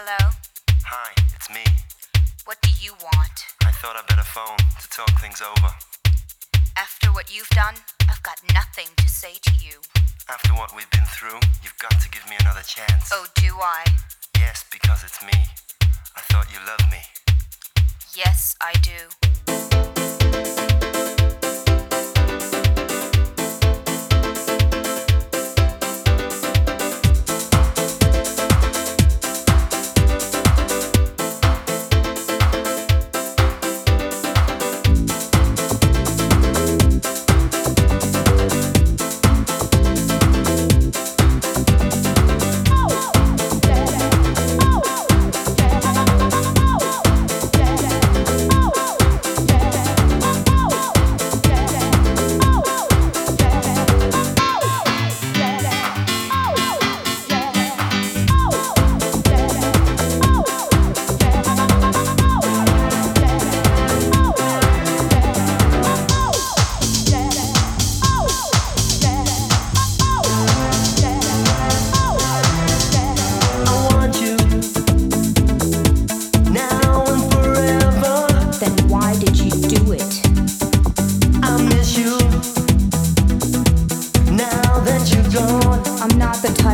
Hello? Hi, it's me. What do you want? I thought I'd better phone to talk things over. After what you've done, I've got nothing to say to you. After what we've been through, you've got to give me another chance. Oh, do I? Yes, because it's me. I thought you loved me. Yes, I do.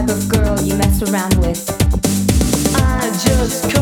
type of girl you mess around with. I just